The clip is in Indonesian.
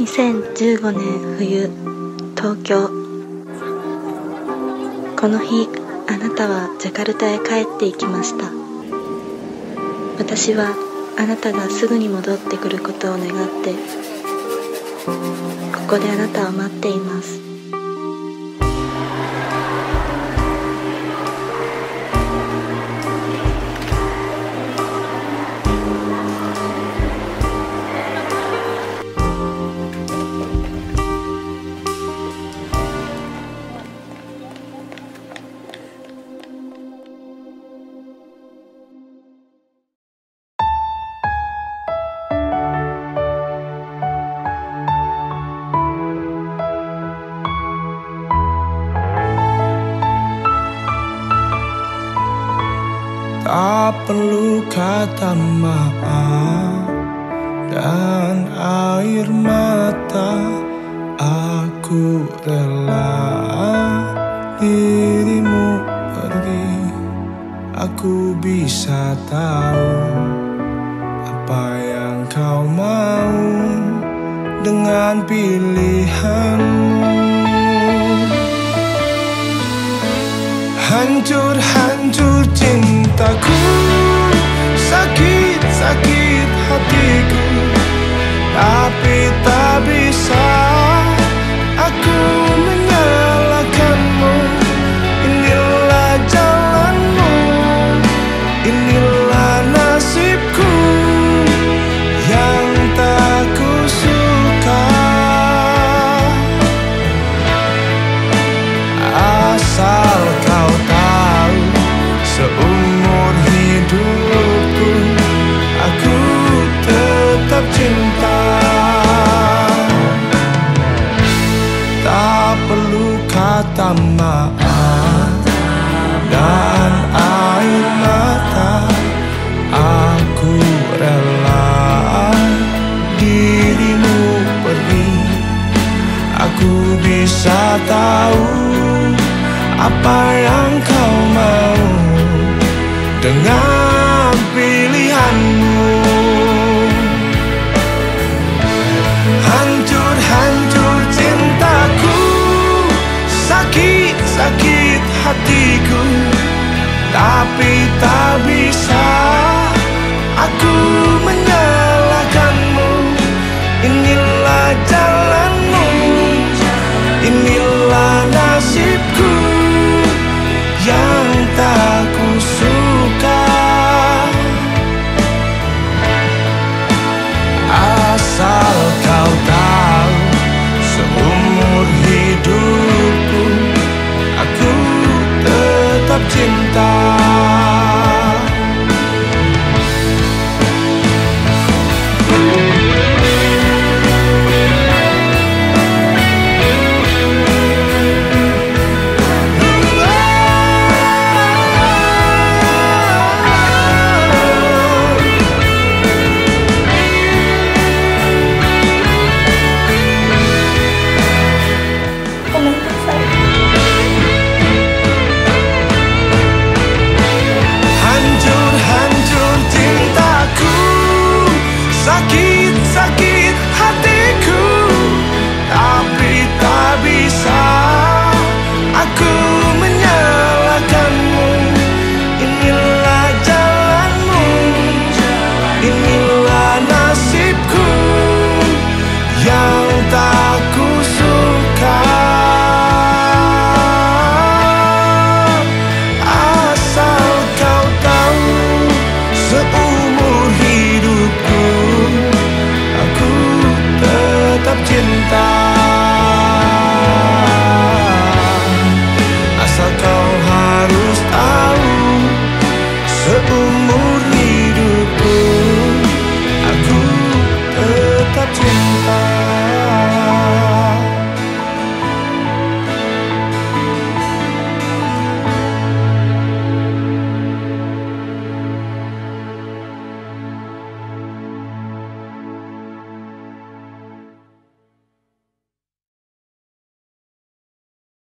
2015年冬東京。この日あなたはジャカルタへ帰っていきました。私はあなたがすぐに戻ってくることを願ってここであなたを待っています。Tak perlu kata maaf. Dan air mata Aku rela. Dirimu pergi Aku bisa tahu apa yang kau mau dengan pilihanmu Hancur-hancur cintaku perlu kata maaf Dan air mata Aku rela dirimu pergi Aku bisa tahu apa yang kau mau dengan pilihanmu. cantar.